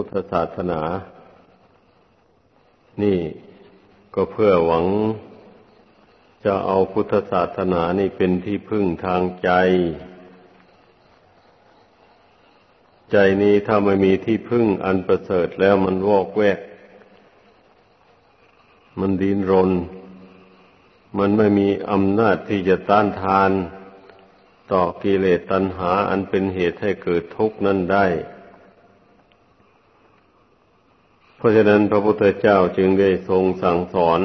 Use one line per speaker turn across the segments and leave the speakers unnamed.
พุทธศาสนา นี่ก็เพื่อหวัง จะเอาพุทธศาสนานี่เป็นที่พึ่งทางใจ ใจนี้ถ้าไม่มีที่พึ่งอันประเสริฐแล้วมันวอกแวก มันดินรน มันไม่มีอำนาจที่จะต้านทาน ต่อกิเลสตัณหาอันเป็นเหตุให้เกิดทุกข์นั้นได้ เพราะฉะนั้นพระพุทธเจ้าจึงได้ทรงสั่งสอน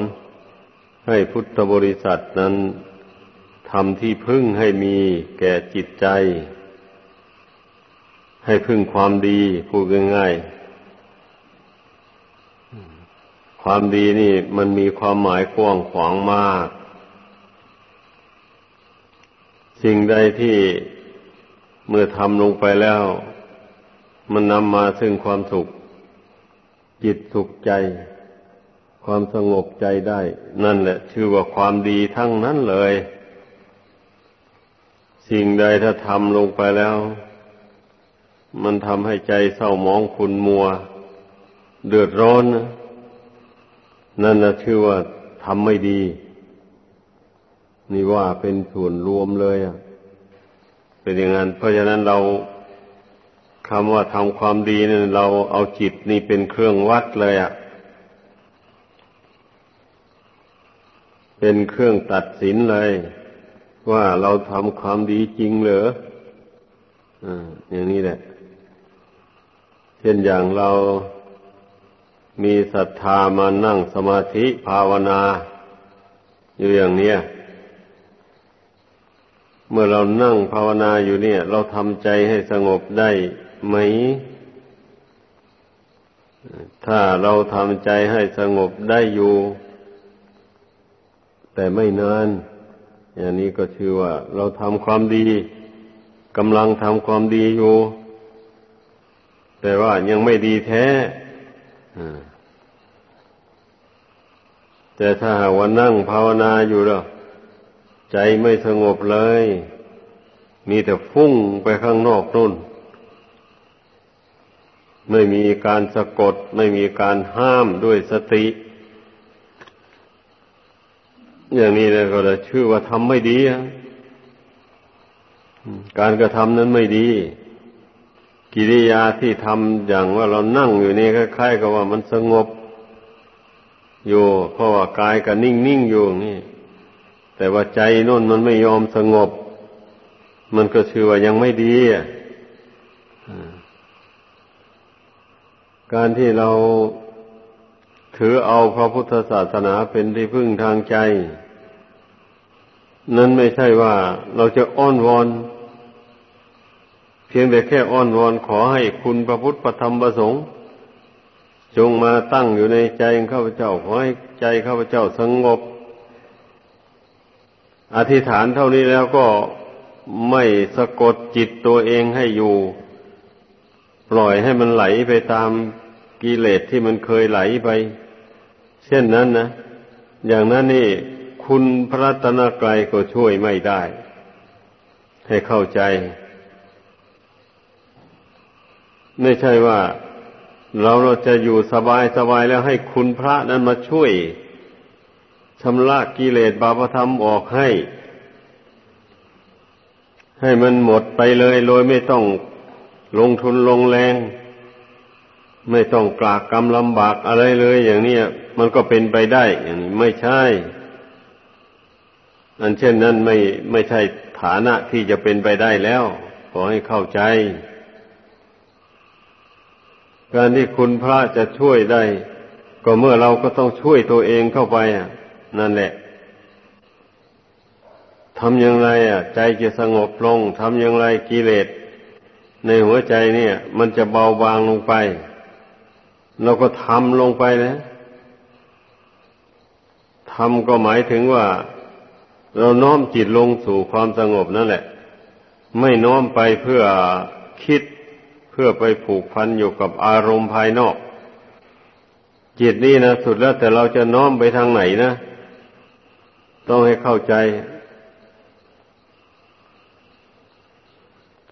ให้พุทธบริษัทนั้นทำที่พึ่งให้มีแก่จิตใจ ให้พึ่งความดีพูดง่ายๆความดีนี่มันมีความหมายกว้างขวางมาก สิ่งใดที่เมื่อทำลงไปแล้ว มันนำมาซึ่งความสุข จิตสุขใจ ความสงบใจได้ นั่นแหละ ชื่อว่าความดีทั้งนั้นเลย สิ่งใดถ้าทำลงไปแล้ว มันทำให้ใจเศร้าหมองขุนมัว เดือดร้อน นั่นนะชื่อว่าทำไม่ดี นี่ว่าเป็นส่วนรวมเลยอะเป็นอย่างนั้น เพราะฉะนั้นเรา คำว่าทำความดีเนี่ยเราเอาจิตนี่เป็นเครื่องวัดเลยอะ่ะ เป็นเครื่องตัดสินเลย ว่าเราทำความดีจริงเหรออ่าอย่างนี้แหละเช่นอย่างเรามีศรัทธามานั่งสมาธิภาวนา อยู่อย่างเนี้ยเมื่อเรานั่งภาวนาอยู่เนี่ย เราทำใจให้สงบได้ ไหม ถ้าเราทำใจให้สงบได้อยู่ แต่ไม่นาน อย่างนี้ก็ชื่อว่า เราทำความดีกำลังทำความดีอยู่ แต่ว่ายังไม่ดีแท้แต่ถ้าวันนั่งภาวนาอยู่แล้ว ใจไม่สงบเลย มีแต่ฟุ้งไปข้างนอกนู่น ไม่มีการสะกด ไม่มีการห้ามด้วยสติ อย่างนี้เลยก็จะชื่อว่าทำไม่ดีการกระทำนั้นไม่ดี กิริยาที่ทำอย่างว่าเรานั่งอยู่นี่คล้ายๆกับว่ามันสงบอยู่เพราะว่ากายก็นิ่งๆอยู่นี่ แต่ว่าใจน่นมันไม่ยอมสงบ มันก็ชื่อว่ายังไม่ดีอะ การที่เราถือเอาพระพุทธศาสนาเป็นที่พึ่งทางใจ นั้นไม่ใช่ว่าเราจะอ้อนวอน เพียงแต่แค่อ้อนวอนขอให้คุณพระพุทธพระธรรมพระสงฆ์จงมาตั้งอยู่ในใจข้าพเจ้าขอให้ใจข้าพเจ้าสงบ อธิษฐานเท่านี้แล้วก็ไม่สะกดจิตตัวเองให้อยู่ ปล่อยให้มันไหลไปตาม กิเลสที่มันเคยไหลไป เช่นนั้นนะ อย่างนั้นนี่ คุณพระตนกรัยก็ช่วยไม่ได้ ให้เข้าใจ ไม่ใช่ว่า เราเราจะอยู่สบายสบายแล้วให้คุณพระนั้นมาช่วยชำระกิเลสบาปธรรมออกให้ ให้มันหมดไปเลยโดยไม่ต้องลงทุนลงแรง ไม่ต้องกลากกรรมลำบากอะไรเลยอย่างนี้มันก็เป็นไปได้ อย่างนี้ไม่ใช่ อันเช่นนั้นไม่ไม่ใช่ฐานะที่จะเป็นไปได้แล้ว ขอให้เข้าใจ การที่คุณพระจะช่วยได้ ก็เมื่อเราก็ต้องช่วยตัวเองเข้าไปอะนั่นแหละทำอย่างไร อะ ใจจะสงบลงทำอย่างไรกิเลสในหัวใจเนี่ย มันจะเบาบางลงไป เราก็ทำลงไปนะทำก็หมายถึงว่า เราน้อมจิตลงสู่ความสงบนั่นแหละ ไม่น้อมไปเพื่อคิดเพื่อไปผูกพันอยู่กับอารมณ์ภายนอก จิตนี่นะสุดแล้วแต่เราจะน้อมไปทางไหนนะ ต้องให้เข้าใจ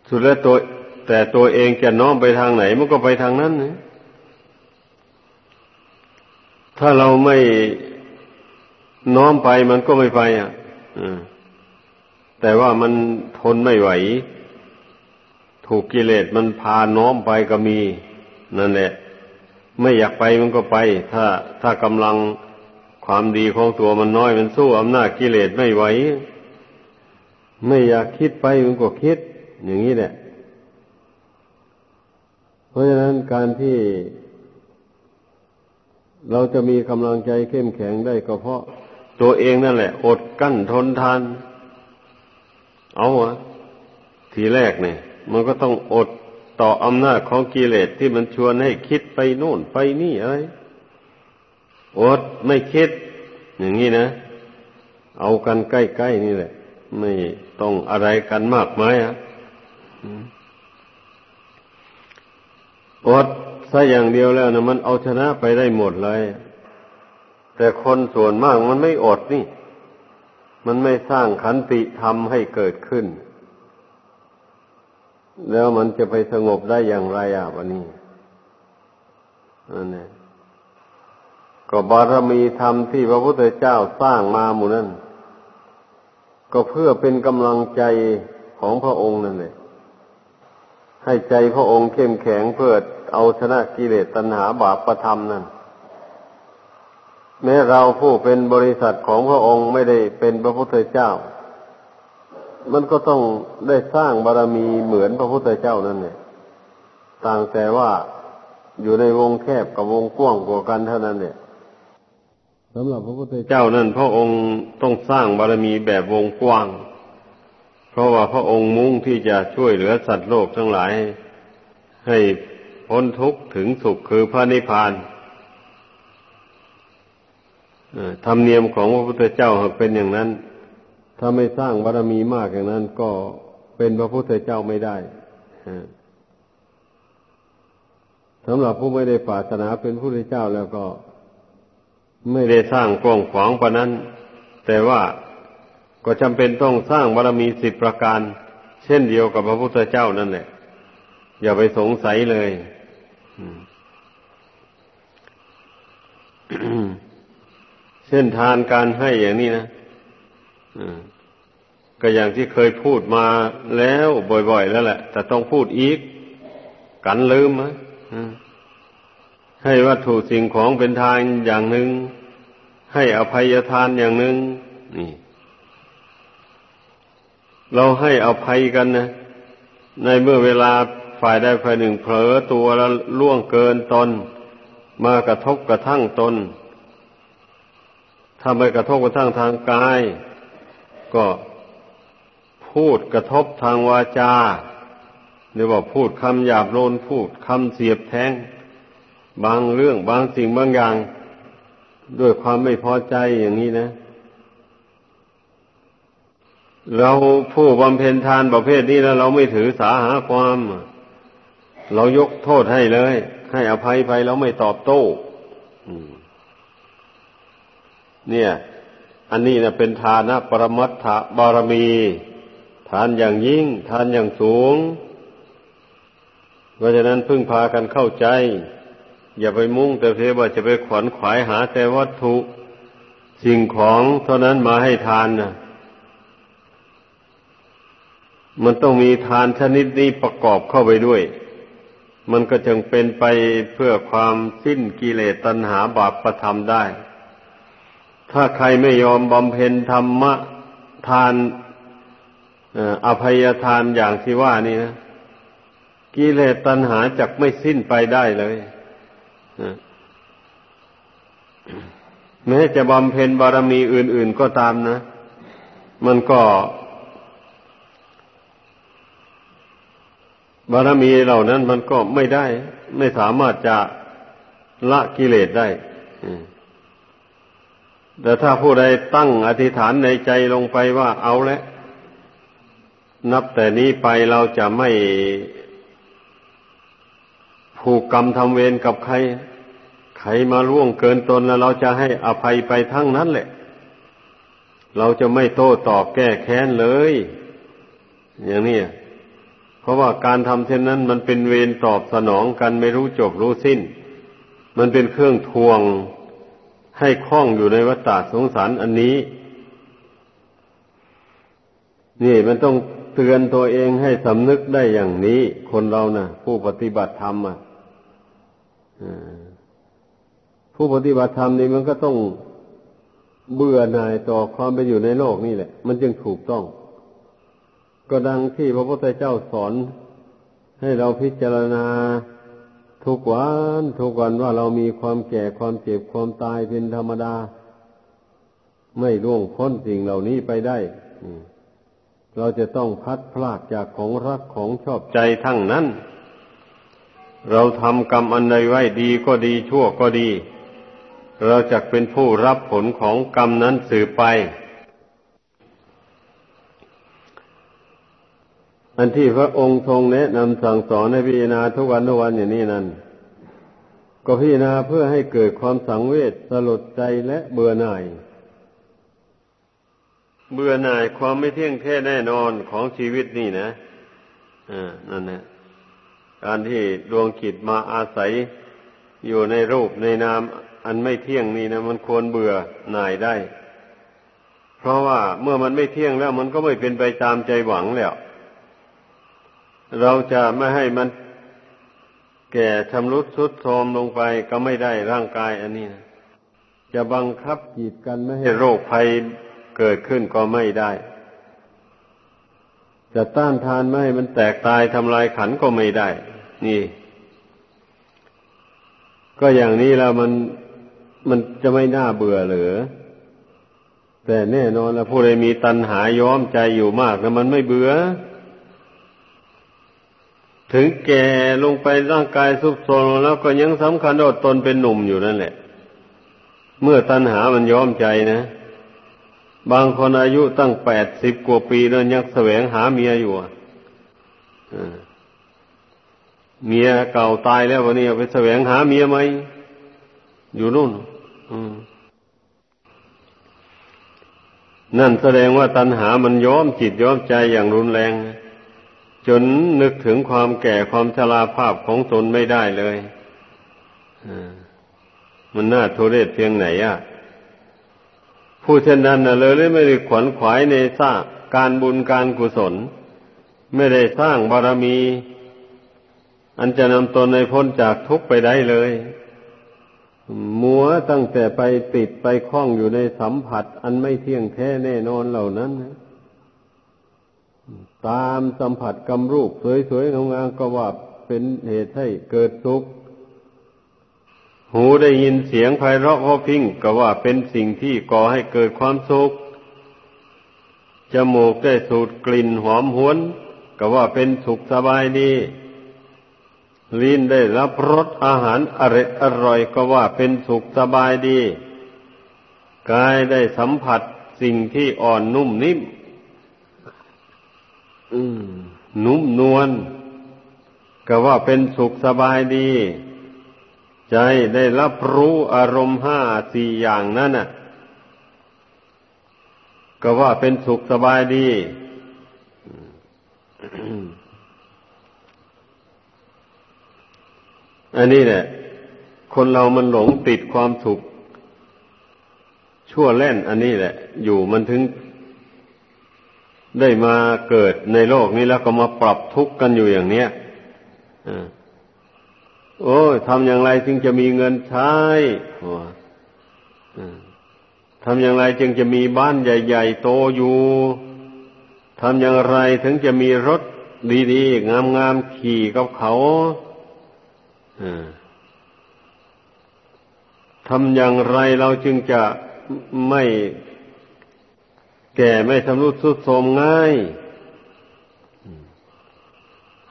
สุดแล้วตัวแต่ตัวเองจะน้อมไปทางไหนมันก็ไปทางนั้นนะ ถ้าเราไม่น้อมไปมันก็ไม่ไปอะแต่ว่ามันทนไม่ไหว ถูกกิเลสมันพาน้อมไปก็มี นั่นแหละ ไม่อยากไปมันก็ไป ถ้าถ้ากำลังความดีของตัวมันน้อยมันสู้อำนาจกิเลสไม่ไหว ไม่อยากคิดไปมันก็คิด อย่างนี้แหละ เพราะฉะนั้นการที่ เราจะมีกำลังใจเข้มแข็งได้ก็เพราะ ตัวเองนั่นแหละ อดกั้นทนทาน เอาวะทีแรกเนี่ย มันก็ต้องอดต่ออำนาจของกิเลสที่มันชวนให้คิดไปโน่นไปนี่อะไร อดไม่คิด อย่างนี้นะ เอากันใกล้ๆนี่แหละ ไม่ต้องอะไรกันมากมายอะอด ซะอย่างเดียวแล้วนะมันเอาชนะไปได้หมดเลย แต่คนส่วนมากมันไม่อดนี่ มันไม่สร้างขันติธรรมให้เกิดขึ้น แล้วมันจะไปสงบได้อย่างไรอะวันนี้อันนี้ก็บารมีธรรมที่พระพุทธเจ้าสร้างมาหมู่นั้นก็เพื่อเป็นกำลังใจของพระองค์นั่นแหละให้ใจพระองค์เข้มแข็งเพื่อ เอาชนะกิเลสตัณหาบาปประธรรมนั่นแม้เราผู้เป็นบริษัทของพระองค์ไม่ได้เป็นพระพุทธเจ้า มันก็ต้องได้สร้างบารรมีเหมือนพระพุทธเจ้านั่นเนี่ยต่างแต่ว่าอยู่ในวงแคบกับวงกว้างกว่ากันเท่านั้นเนี่ยสำหรับพระพุทธเจ้านั่นพระองค์ต้องสร้างบารมีแบบวงกว้าง เพราะว่าพระองค์มุ่งที่จะช่วยเหลือสัตว์โลกทั้งหลาย ให้ พ้นทุกข์ถึงสุขคือพระนิพพานธรรมเนียมของพระพุทธเจ้าเป็นอย่างนั้น ถ้าไม่สร้างบารมีมากอย่างนั้น ก็เป็นพระพุทธเจ้าไม่ได้สำหรับผู้ไม่ได้ปรารถนาเป็นพระพุทธเจ้าแล้วก็ ไม่ได้สร้างกว้างขวางปานั้น แต่ว่าก็จำเป็นต้องสร้างบารมีสิบประการ เช่นเดียวกับพระพุทธเจ้านั่นแหละอย่าไปสงสัยเลย เช่นทานการให้อย่างนี้นะก็อย่างที่เคยพูดมาแล้วบ่อย ๆ แล้วแหละ แต่ต้องพูดอีก กันลืมนะให้วัตถุสิ่งของเป็นทานอย่างหนึ่ง ให้อภัยทานอย่างหนึ่งนี่ เราให้อภัยกันนะ ในเมื่อเวลา ฝ่ายใดฝ่ายหนึ่งเผลอตัวแล้วล่วงเกินตน มากระทบกระทั่งตนถ้าไม่กระทบกระทั่งทางกาย ก็พูดกระทบทางวาจาหรือว่าพูดคำหยาบโลนพูดคำเสียบแทงบางเรื่องบางสิ่งบางอย่าง ด้วยความไม่พอใจอย่างนี้นะ เราผู้บำเพ็ญทานประเภทนี้แล้วเราไม่ถือสาหาความ เรายกโทษให้เลย ให้อภัยไปเราไม่ตอบโต้เนี่ย อันนี้นะเป็นทานะปรมัตถบารมี ทานอย่างยิ่ง ทานอย่างสูง เพราะฉะนั้นพึ่งพากันเข้าใจ อย่าไปมุ่งแต่เพียว่าจะไปขวนขวายหาแต่วัตถุสิ่งของเท่านั้นมาให้ทานนะมันต้องมีทานชนิดนี้ประกอบเข้าไปด้วย มันก็จึงเป็นไปเพื่อความสิ้นกิเลสตัณหาบาปประทำได้ ถ้าใครไม่ยอมบำเพ็ญธรรมะทานอภัยทานอย่างที่ว่านี่นะกิเลสตัณหาจักไม่สิ้นไปได้เลยแม้จะบำเพ็ญบารมีอื่น ๆก็ตามนะ มันก็ บารมีเหล่านั้นมันก็ไม่ได้ ไม่สามารถจะละกิเลสได้แต่ถ้าผู้ใดตั้งอธิษฐานในใจลงไปว่าเอาละนับแต่นี้ไปเราจะไม่ผูกกรรมทำเวรกับใคร ใครมาล่วงเกินตนแล้วเราจะให้อภัยไปทั้งนั้นแหละ เราจะไม่โต้ตอบแก้แค้นเลย อย่างนี้ เพราะว่าการทำเช่นนั้นมันเป็นเวรตอบสนองกันไม่รู้จบรู้สิ้น มันเป็นเครื่องทวงให้คล้องอยู่ในวัฏฏะสงสารอันนี้ นี่มันต้องเตือนตัวเองให้สำนึกได้อย่างนี้ คนเรานะ่ะ ผู้ปฏิบัติธรรมอะผู้ปฏิบัติธรรมนี่มันก็ต้องเบื่อหน่ายต่อความเป็นอยู่ในโลกนี่แหละ มันจึงถูกต้อง ก็ดังที่พระพุทธเจ้าสอน ให้เราพิจารณาทุกวันทุกวันว่าเรามีความแก่ความเจ็บความตายเป็นธรรมดา ไม่ร่วงพ้นสิ่งเหล่านี้ไปได้ เราจะต้องพัดพลากจากของรักของชอบใจทั้งนั้น เราทำกรรมอันใดไว้ดีก็ดีชั่วก็ดี เราจะเป็นผู้รับผลของกรรมนั้นสืบไป อันที่พระองค์ทรงแนะนำสั่งสอนให้พิจารณาทุกวันทุกวันอย่างนี้นั้น ก็พิจารณาเพื่อให้เกิดความสังเวชสลดใจและเบื่อหน่าย เบื่อหน่ายความไม่เที่ยงแท้แน่นอนของชีวิตนี่นะอ่านั่นนะการที่ดวงจิตมาอาศัยอยู่ในรูปในนามอันไม่เที่ยงนี่นะมันควรเบื่อหน่ายได้ เพราะว่าเมื่อมันไม่เที่ยงแล้ว มันก็ไม่เป็นไปตามใจหวังแล้ว เราจะไม่ให้มันแก่ชำรุดสุดโทรมลงไปก็ไม่ได้ร่างกายอันนี้นะจะบังคับจิตกันไม่ให้โรคภัยเกิดขึ้นก็ไม่ได้ จะต้านทานไม่ให้มันแตกตายทำลายขันก็ไม่ได้ นี่ ก็อย่างนี้แล้วมันมันจะไม่น่าเบื่อหรือ แต่แน่นอนแล้วผู้ใดมีตัณหาย้อมใจอยู่มากนะมันไม่เบื่อ ถึงแก่ลงไปร่างกายสุบโทรแล้วก็ยังสำคัญว่าตนเป็นหนุ่มอยู่นั่นแหละ เมื่อตัณหามันย้อมใจนะ บางคนอายุตั้งแปดสิบกว่าปีแล้วยังแสวงหาเมียอยู่เมียเก่าตายแล้ววันนี้ไปแสวงหาเมียไหม อยู่นู่นนั่นแสดงว่าตัณหามันย้อมจิตย้อมใจอย่างรุนแรง จนนึกถึงความแก่ความชราภาพของตนไม่ได้เลยมันน่าทุเรศเพียงไหนอะผู้เช่นนั้นนะเลยไม่ได้ขวนขวายในสร้างการบุญการกุศล ไม่ได้สร้างบารมี อันจะนำตนในพ้นจากทุกข์ไปได้เลยมัวตั้งแต่ไปติดไปคล้องอยู่ในสัมผัส อันไม่เที่ยงแท้แน่นอนเหล่านั้นนะ ตามสัมผัสกำรูป สวยๆงามๆก็ว่าเป็นเหตุให้เกิดทุกข์ หูได้ยินเสียงไพเราะเพอพิงก็ว่าเป็นสิ่งที่ก่อให้เกิดความสุข จมูกได้สูดกลิ่นหอมหวนก็ว่าเป็นสุขสบายดี ลิ้นได้รับรสอาหารอร่อยอร่อยก็ว่าเป็นสุขสบายดี กายได้สัมผัสสิ่งที่อ่อนนุ่มนิ่ม นุ่มนวลก็ว่าเป็นสุขสบายดี ใจได้รับรู้อารมณ์ห้าสี่อย่างนั้นน่ะ ก็ว่าเป็นสุขสบายดีอันนี้แหละ คนเรามันหลงติดความสุข ชั่วเล่น อันนี้แหละ อยู่มันถึง ได้มาเกิดในโลกนี้แล้วก็มาปรับทุกข์กันอยู่อย่างเนี้ยโอ้ยทำอย่างไรจึงจะมีเงินใช้ทำอย่างไรจึงจะมีบ้านใหญ่ ๆ โตอยู่ทำอย่างไรถึงจะมีรถดีๆ งามๆขี่กับเขาทำอย่างไรเราจึงจะไม่ แก่ไม่ทำรุดสุดโทมง่าย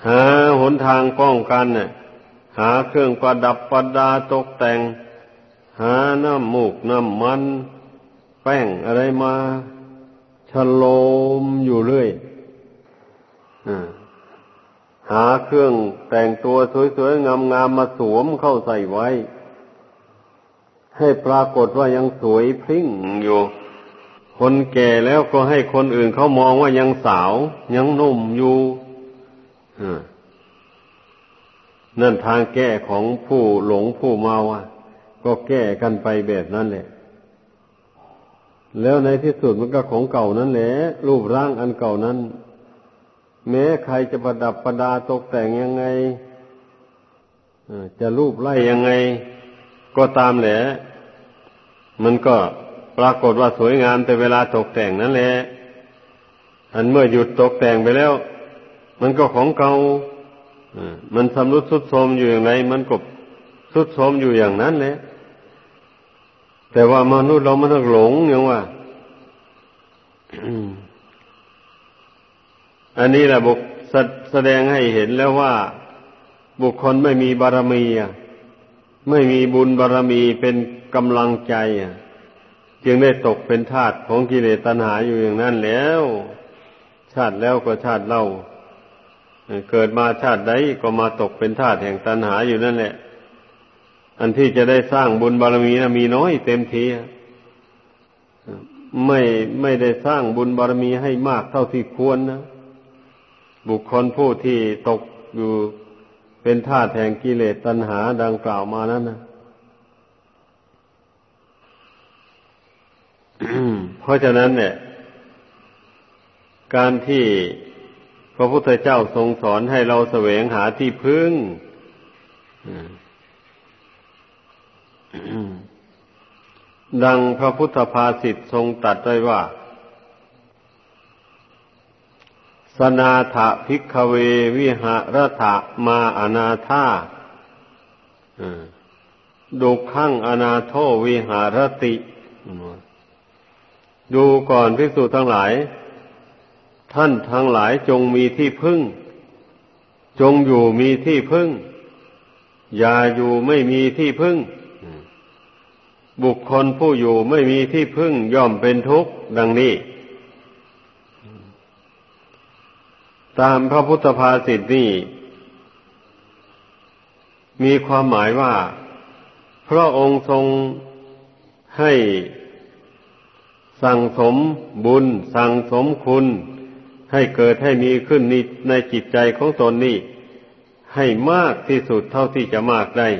หาหนทางป้องกันเนี่ยหาเครื่องประดับประดาตกแต่ง หาน้ำมูกน้ำมัน แป้งอะไรมาฉโลมอยู่เรื่อยหาเครื่องแต่งตัวสวยๆ งามๆมาสวมเข้าใส่ไว้ ให้ปรากฏว่ายังสวยพริ้งอยู่ คนแก่แล้วก็ให้คนอื่นเขามองว่ายังสาว ยังหนุ่มอยู่นั่นทางแก้ของผู้หลงผู้เมาอะ ก็แก้กันไปแบบนั้นแหละ แล้วในที่สุดมันก็ของเก่านั่นแหละ รูปร่างอันเก่านั้น แม้ใครจะประดับประดาตกแต่งยังไงจะรูปไล่ยังไง ก็ตามแหละ มันก็ ปรากฏว่าสวยงามแต่เวลาตกแต่งนั่นแหละอันเมื่อหยุดตกแต่งไปแล้ว มันก็ของเก่ามันสำรุดสุดโทมอยู่อย่างไรมันก็สุดโทมอยู่อย่างนั้นแหละแต่ว่ามนุษย์เรามันหลงอย่างว่าอันนี้แหละบุคแสดงให้เห็นแล้วว่า บุคคลไม่มีบารมีไม่มีบุญบารมีเป็นกำลังใจ จึงได้ตกเป็นทาสของกิเลสตัณหาอยู่อย่างนั้นแล้ว ชาติแล้วก็ชาติเล่า เกิดมาชาติใดก็มาตกเป็นทาสแห่งตัณหาอยู่นั่นแหละ อันที่จะได้สร้างบุญบารมีนะมีน้อยเต็มทีไม่ไม่ได้สร้างบุญบารมีให้มากเท่าที่ควรนะบุคคลผู้ที่ตกอยู่เป็นท่าแห่งกิเลสตัณหาดังกล่าวมานั้นนะ เพราะฉะนั้นเนี่ย การที่พระพุทธเจ้าทรงสอนให้เราแสวงหาที่พึ่งดังพระพุทธภาษิตทรงตัดไว้ว่า สนาถะพิกเววิหารถะมาอนาธาดุขังอนาโทวิหารติ ดูก่อนพิสูจทั้งหลาย ท่านทั้งหลายจงมีที่พึ่ง จงอยู่มีที่พึ่ง อย่าอยู่ไม่มีที่พึ่ง บุคคลผู้อยู่ไม่มีที่พึ่งย่อมเป็นทุกข์ดังนี้ ตามพระพุทธภาษิตนี้มีความหมายว่าพระองค์ทรงให้ สั่งสมบุญ สั่งสมคุณ ให้เกิดให้มีขึ้นในจิตใจของตนนี้ให้มากที่สุดเท่าที่จะมากได้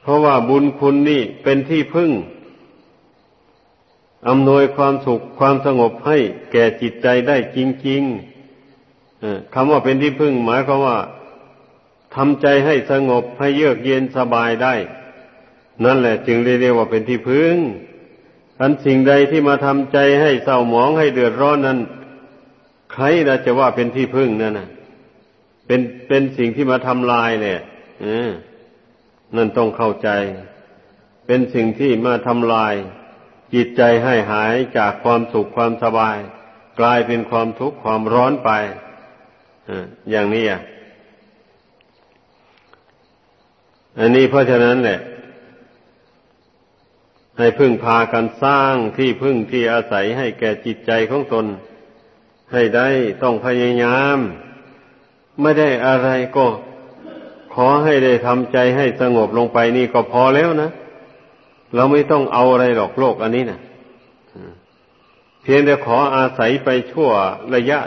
เพราะว่าบุญคุณนี่เป็นที่พึ่งอำนวยความสุขความสงบให้แก่จิตใจได้จริงๆคำว่าเป็นที่พึ่งหมายความว่าทำใจให้สงบให้เยือกเย็นสบายได้ นั่นแหละจึงเรียกว่าเป็นที่พึ่ง อันสิ่งใดที่มาทำใจให้เศร้าหมองให้เดือดร้อนนั้น ใครจะว่าเป็นที่พึ่งนั่นนะเป็นเป็นสิ่งที่มาทำลายเนี่ยนั่นต้องเข้าใจ เป็นสิ่งที่มาทำลาย จิตใจให้หายจากความสุขความสบาย กลายเป็นความทุกข์ความร้อนไปอย่างนี้อะอันนี้เพราะฉะนั้นแหละ ให้พึ่งพากันสร้างที่พึ่งที่อาศัยให้แก่จิตใจของตน ให้ได้ต้องพยายาม ไม่ได้อะไรก็ขอให้ได้ทำใจให้สงบลงไปนี่ก็พอแล้วนะ เราไม่ต้องเอาอะไรหรอกโลกอันนี้นะเพียงแต่ขออาศัยไปชั่วระยะ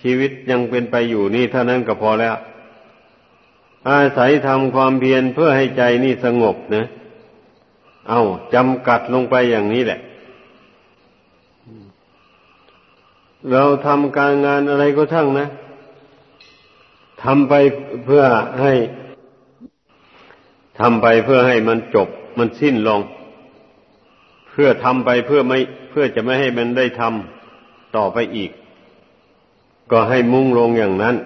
ชีวิตยังเป็นไปอยู่นี่เท่านั้นก็พอแล้ว อาศัยทำความเพียรเพื่อให้ใจนี่สงบนะ เอาจำกัดลงไปอย่างนี้แหละ เราทำการงานอะไรก็ช่างนะทำไปเพื่อให้ทำไปเพื่อให้มันจบ มันสิ้นลง เพื่อทำไปเพื่อไม่เพื่อจะไม่ให้มันได้ทำต่อไปอีก ก็ให้มุ่งลงอย่างนั้น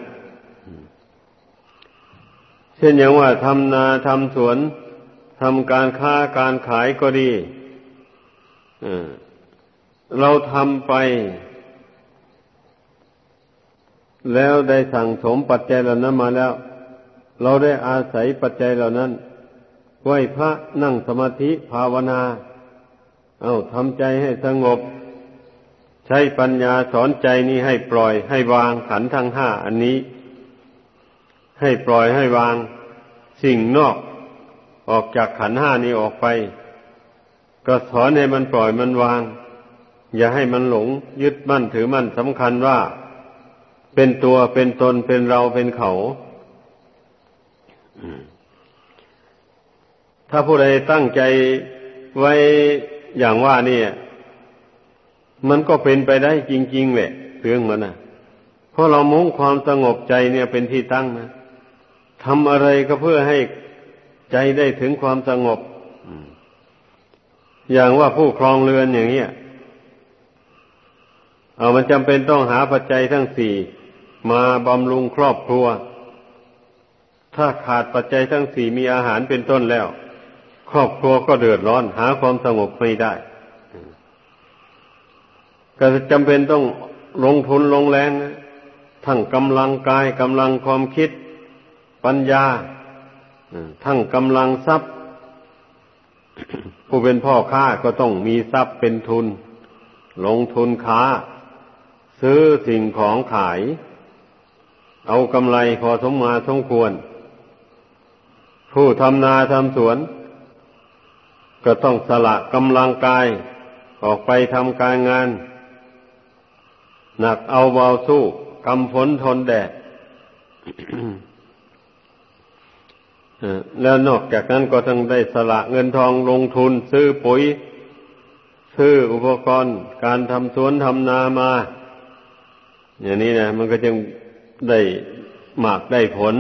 เช่นอย่างว่าทำนาทำสวน ทำการค้าการขายก็ดีเราทำไป แล้วได้สั่งสมปัจจัยเหล่านั้นมาแล้ว เราได้อาศัยปัจจัยเหล่านั้นไหวพระนั่งสมาธิภาวนา เอาทำใจให้สงบ ใช้ปัญญาสอนใจนี้ให้ปล่อยให้วางขันทั้งห้าอันนี้ ให้ปล่อยให้วางสิ่งนอก ออกจากขันห้านี้ออกไป ก็สอนให้มันปล่อยมันวาง อย่าให้มันหลง ยึดมั่นถือมั่นสำคัญว่า เป็นตัวเป็นตนเป็นเราเป็นเขาถ้าผู้ใดตั้งใจไว้อย่างว่านี่มันก็เป็นไปได้จริง ๆแหละเรื่องมันนะเพราะเรามุ่งความสงบใจเนี่ยเป็นที่ตั้งนะทำอะไรก็เพื่อให้ ใจได้ถึงความสงบ อย่างว่าผู้ครองเรือนอย่างเนี้ยเอามันจำเป็นต้องหาปัจจัยทั้งสี่มาบำรุงครอบครัว ถ้าขาดปัจจัยทั้งสี่มีอาหารเป็นต้นแล้ว ครอบครัวก็เดือดร้อน หาความสงบไม่ได้ ก็จำเป็นต้องลงทุนลงแรงทั้งกำลังกายกำลังความคิด ปัญญา ทั้งกำลังทรัพย์ ผู้เป็นพ่อค้าก็ต้องมีทรัพย์เป็นทุน ลงทุนค้า ซื้อสิ่งของขาย เอากำไรพอสมมาสมควร ผู้ทำนาทำสวน ก็ต้องสละกำลังกายออกไปทำการงาน หนักเอาเบาสู้กำฝนทนแดด แล้วนอกจากนั้นก็ต้องได้สละเงินทองลงทุน ซื้อปุ๋ย ซื้ออุปกรณ์ การทำสวนทำนามา อย่างนี้นะมันก็จึงได้หมากได้ผล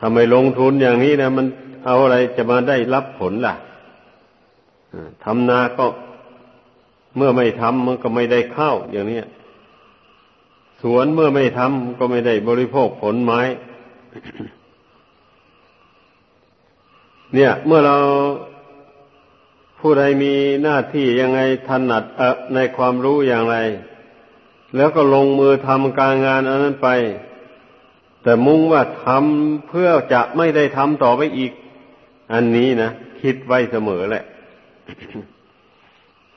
ทำไมลงทุนอย่างนี้นะมันเอาอะไรจะมาได้รับผลล่ะทำนาก็เมื่อไม่ทำมันก็ไม่ได้ข้าวอย่างนี้สวนเมื่อไม่ทำก็ไม่ได้บริโภคผลไม้ เนี่ย เมื่อเราผู้ใดมีหน้าที่ยังไงถนัดในความรู้อย่างไร แล้วก็ลงมือทำการงานอันนั้นไป แต่มุ่งว่าทำเพื่อจะไม่ได้ทำต่อไปอีก อันนี้นะคิดไว้เสมอแหละ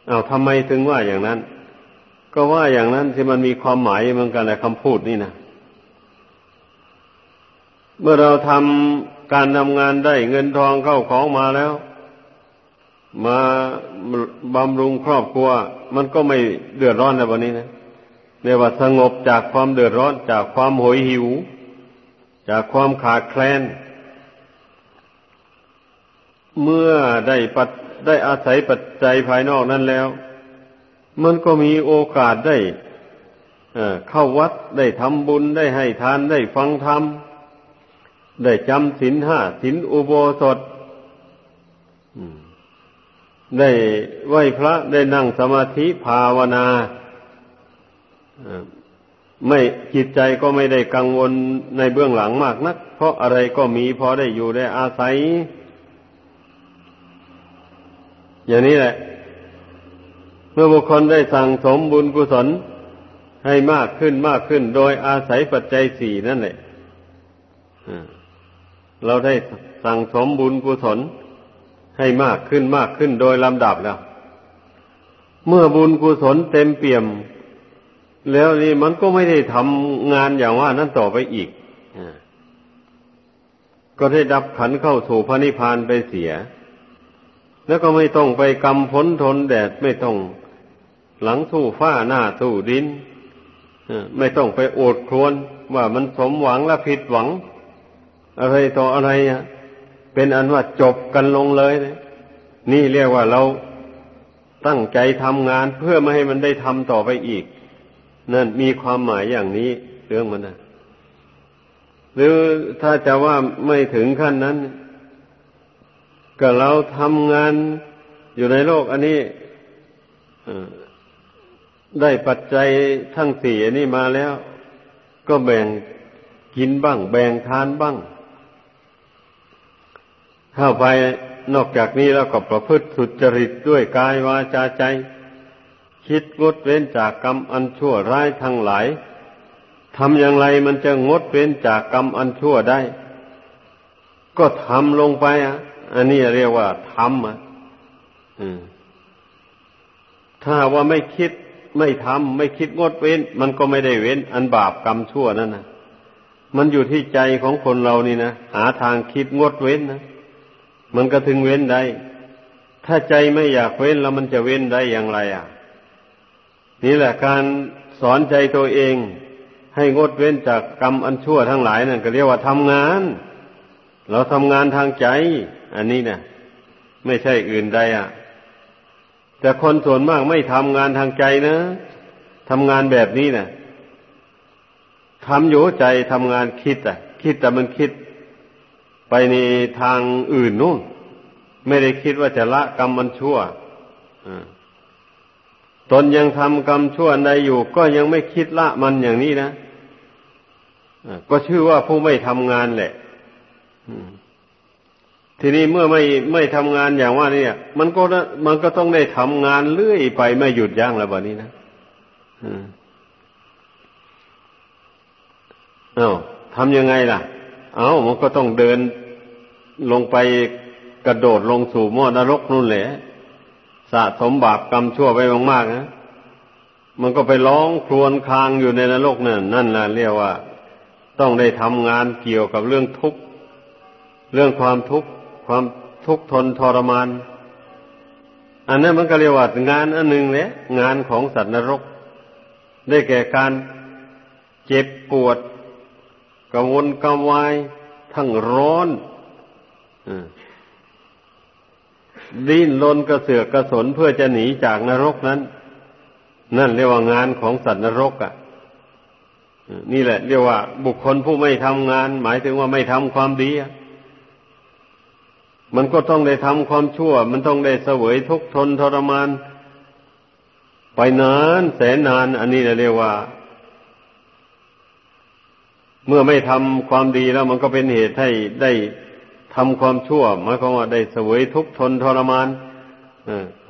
เอาทำไมถึงว่าอย่างนั้น ก็ว่าอย่างนั้นที่มันมีความหมายเหมือนกันแหละคำพูดนี่นะเมื่อเราทำ การทำงานได้เงินทองเข้าของมาแล้ว มาบำรุงครอบครัว มันก็ไม่เดือดร้อนในวันนี้นะเรียกว่าสงบจากความเดือดร้อนจากความหยหิว จากความขาดแคลน เมื่อได้ปัดได้อาศัยปัจจัยภายนอกนั้นแล้ว มันก็มีโอกาสได้เข้าวัดได้ทำบุญได้ให้ทานได้ฟังธรรม ได้จำศีลห้าศีลอุโบสถได้ไหวพระได้นั่งสมาธิภาวนาไม่จิตใจก็ไม่ได้กังวลในเบื้องหลังมากนัก เพราะอะไรก็มีพอได้อยู่ได้อาศัย อย่างนี้แหละ เมื่อบุคคลได้สั่งสมบุญกุศลให้มากขึ้นมากขึ้น โดยอาศัยปัจจัยสี่นั่นแหละ เราได้สั่งสมบุญกุศลให้มากขึ้นมากขึ้นโดยลำดับแล้ว เมื่อบุญกุศลเต็มเปี่ยม แล้วนี่มันก็ไม่ได้ทำงานอย่างว่านั้นต่อไปอีก ก็ได้ดับขันเข้าสู่พระนิพพานไปเสีย แล้วก็ไม่ต้องไปกำพ้นทนแดดไม่ต้องหลังสู้ฟ้าหน้าสู้ดินไม่ต้องไปโอดครวนว่ามันสมหวังและผิดหวัง อะไรต่ออะไรอะเป็นอันว่าจบกันลงเลยนะนี่เรียกว่าเราตั้งใจทำงานเพื่อไม่ให้มันได้ทำต่อไปอีก นั่นมีความหมายอย่างนี้เรื่องมันนะหรือถ้าจะว่าไม่ถึงขั้นนั้น ก็เราทำงานอยู่ในโลก อันนี้ได้ปัจจัยทั้งสี่อันนี้มาแล้ว ก็แบ่งกินบ้าง แบ่งทานบ้าง เข้าไปนอกจากนี้แล้วก็ประพฤติสุจริตด้วยกายวาจาใจ คิดงดเว้นจากกรรมอันชั่วร้ายทั้งหลายทำอย่างไรมันจะงดเว้นจากกรรมอันชั่วได้ ก็ทำลงไปอะ อันนี้เรียกว่าทำอะถ้าว่าไม่คิดไม่ทำไม่คิดงดเว้น มันก็ไม่ได้เว้น อันบาปกรรมชั่วนั่นนะมันอยู่ที่ใจของคนเรานี่นะหาทางคิดงดเว้นนะ มันก็ถึงเว้นได้ ถ้าใจไม่อยากเว้นแล้วมันจะเว้นได้อย่างไรอะ นี่แหละการสอนใจตัวเอง ให้งดเว้นจากกรรมอันชั่วทั้งหลายนั่นก็เรียกว่าทำงาน เราทำงานทางใจ อันนี้เนะไม่ใช่อื่นใดอะ แต่คนส่วนมากไม่ทำงานทางใจนะทำงานแบบนี้นะทำอยู่ใจทำงานคิดอะ คิดแต่มันคิด ไปในทางอื่นนู่น ไม่ได้คิดว่าจะละกรรมมันชั่วตนยังทำกรรมชั่วใดอยู่ ก็ยังไม่คิดละมันอย่างนี้นะก็ชื่อว่าผู้ไม่ทำงานแหละทีนี้เมื่อไม่ไม่ทำงานอย่างว่านี่มันก็มันก็ต้องได้ทำงานเรื่อยไปไม่หยุดยั้งแล้วแบบนี้นะเอา้าทำยังไงล่ะ เอา้ามันก็ต้องเดินลงไปกระโดดลงสู่หม้อนรกนู่นแหละสะสมบาปกรรมชั่วไปมากๆนะมันก็ไปร้องครวญครางอยู่ในนรกนั่นนั่นแหละเรียกว่า ต้องได้ทำงานเกี่ยวกับเรื่องทุกข์เรื่องความทุกข์ความทุกข์ทนทรมาน อันนั้นมันก็เรียกว่างานอันหนึ่งแหละงานของสัตว์นรก ได้แก่การเจ็บปวด กวนกวาย ทั้งร้อนดิ้นรนกระเสือกกระสนเพื่อจะหนีจากนรกนั้น นั่นเรียกว่างานของสัตว์นรกอะ่ะนี่แหละ เรียกว่า บุคคลผู้ไม่ทำงาน หมายถึงว่าไม่ทำความดีมันก็ต้องได้ทำความชั่ว มันต้องได้เสวยทุกข์ทนทรมาน ไปนานแสนนาน อันนี้เรียกว่า เมื่อไม่ทำความดีแล้วมันก็เป็นเหตุให้ได้ทำความชั่วหมายความว่าได้เสวยทุกข์ทนทรมาน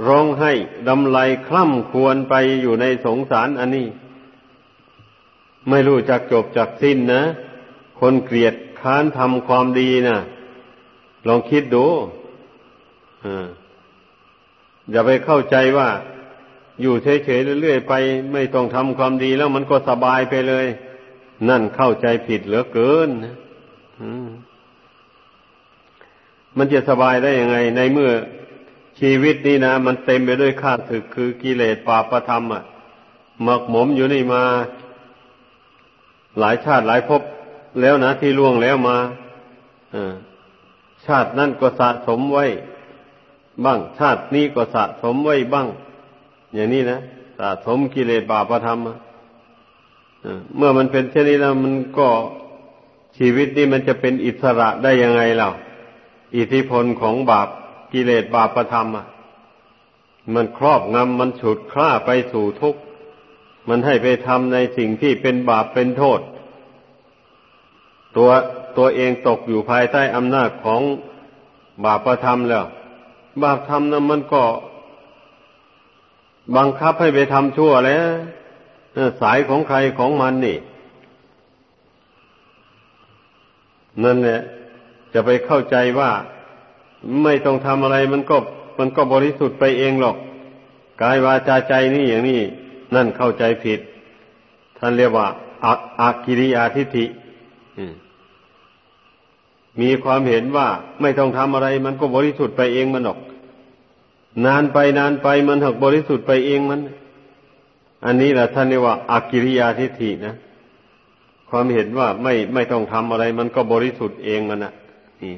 ร้องให้ดำไลคล่ำควรไปอยู่ในสงสารอันนี้ ไม่รู้จักจบจักสิ้นนะ คนเกลียดค้านทำความดีนะลองคิดดูอย่าไปเข้าใจว่า อยู่เฉยๆเรื่อยๆไป ไม่ต้องทำความดีแล้วมันก็สบายไปเลย นั่นเข้าใจผิดเหลือเกินมันจะสบายได้ยังไง ในเมื่อชีวิตนี้นะมันเต็มไปด้วยข้าศึกคือกิเลสปาประธรรมอะหมักหมมอยู่นี่มา หลายชาติหลายภพแล้วนะที่ล่วงแล้วมาชาตินั่นก็สะสมไว้ บ้าง ชาตินี้ก็สะสมไว้บ้าง อย่างนี้นะสะสมกิเลสบาปธรรม เมื่อมันเป็นเช่นนี้แล้วมันก็ชีวิตนี้มันจะเป็นอิสระได้ยังไงเล่าอิทธิพลของบาปกิเลสบาปธรรมอะ มันครอบงำมันฉุดคล้าไปสู่ทุกข์มันให้ไปทำในสิ่งที่เป็นบาปเป็นโทษ ตัวตัวเองตกอยู่ภายใต้อำนาจของบาปธรรมแล้ว บาปธรรมนั้นมันก็ บังคับให้ไปทำชั่วแล้ว สายของใครของมันนี่ นั่นแหละจะไปเข้าใจว่าไม่ต้องทำอะไรมันก็ มันก็บริสุทธิ์ไปเองหรอกกายวาจาใจนี่อย่างนี้นั่นเข้าใจผิด ท่านเรียกว่าอากิริยาทิฏฐิมีความเห็นว่าไม่ต้องทำอะไร มันก็บริสุทธิ์ไปเองมันหรอก นานไปนานไปมันหักบริสุทธิ์ไปเองมัน อันนี้แหละท่านเรียกว่าอากิริยาทิฏฐินะ ความเห็นว่าไม่ไม่ต้องทำอะไร มันก็บริสุทธิ์เองมันนะนี่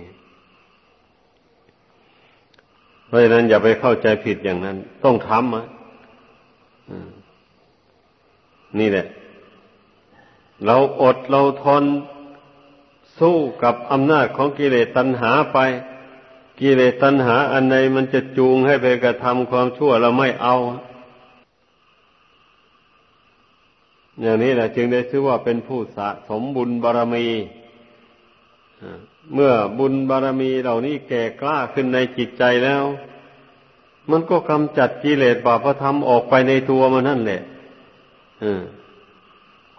เพราะฉะนั้นอย่าไปเข้าใจผิดอย่างนั้น ต้องทำอะนี่แหละ เราอดเราทนสู้กับอำนาจของกิเลสตัณหาไปกิเลสตัณหาอันใดมันจะจูงให้ไปกระทำความชั่วเราไม่เอา อย่างนี้แหละจึงได้ชื่อว่าเป็นผู้สะสมบุญบารมีเมื่อบุญบารมีเหล่านี้แก่กล้าขึ้นในจิตใจแล้ว มันก็กำจัดกิเลสบาปธรรมออกไปในตัวมันนั่นแหละ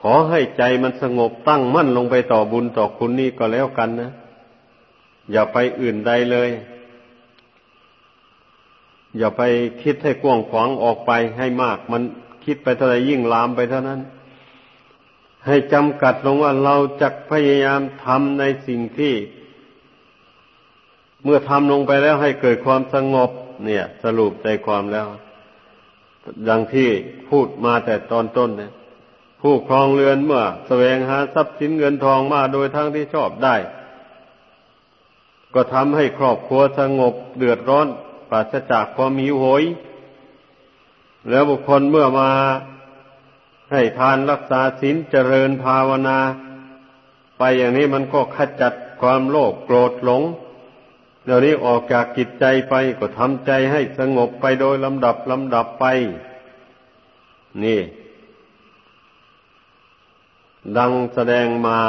ขอให้ใจมันสงบตั้งมั่นลงไปต่อบุญต่อคุณนี่ก็แล้วกันนะ อย่าไปอื่นใดเลย อย่าไปคิดให้กว้างขวางออกไปให้มาก มันคิดไปเท่าไรยิ่งลามไปเท่านั้น ให้จำกัดลงว่าเราจะพยายามทำในสิ่งที่ เมื่อทำลงไปแล้วให้เกิดความสงบ เนี่ย สรุปใจความแล้ว ดังที่พูดมาแต่ตอนต้นเนี่ย ผู้ครองเรือนเมื่อ แสวงหาทรัพย์สินเงินทองมาโดยทางที่ชอบได้ ก็ทำให้ครอบครัวสงบเดือดร้อนปราศจากความหิวโหย แล้วบุคคลเมื่อมา ให้ทานรักษาศีลเจริญภาวนา ไปอย่างนี้มันก็ขจัดความโลภโกรธหลงเดี๋ยวนี้ออกจากกิจใจไปก็ทำใจให้สงบไปโดยลำดับลำดับไป นี่ ดังแสดงมา